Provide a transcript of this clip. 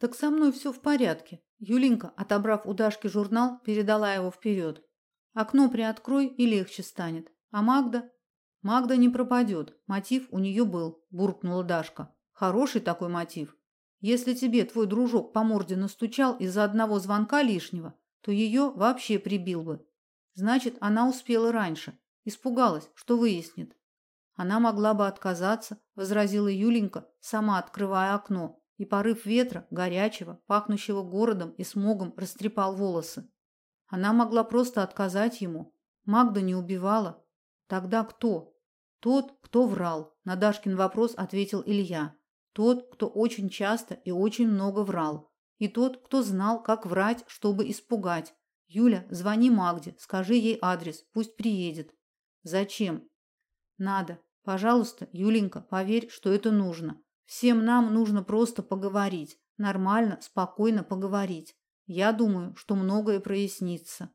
Так со мной все в порядке. Юленька, отобрав у Дашки журнал, передала его вперед. Окно приоткрой и легче станет. А Магда? Магда не пропадет. Мотив у нее был, буркнула Дашка. Хороший такой мотив. Если тебе твой дружок по морде настучал из-за одного звонка лишнего, то ее вообще прибил бы. Значит, она успела раньше. Испугалась, что выяснит. Она могла бы отказаться, возразила Юленька, сама открывая окно, и порыв ветра, горячего, пахнущего городом и смогом, растрепал волосы. Она могла просто отказать ему. Магда не убивала. Тогда кто? Тот, кто врал. На Дашкин вопрос ответил Илья. Тот, кто очень часто и очень много врал. И тот, кто знал, как врать, чтобы испугать. Юля, звони Магде, скажи ей адрес, пусть приедет. Зачем? Надо. Пожалуйста, Юленька, поверь, что это нужно. Всем нам нужно просто поговорить, нормально, спокойно поговорить. Я думаю, что многое прояснится.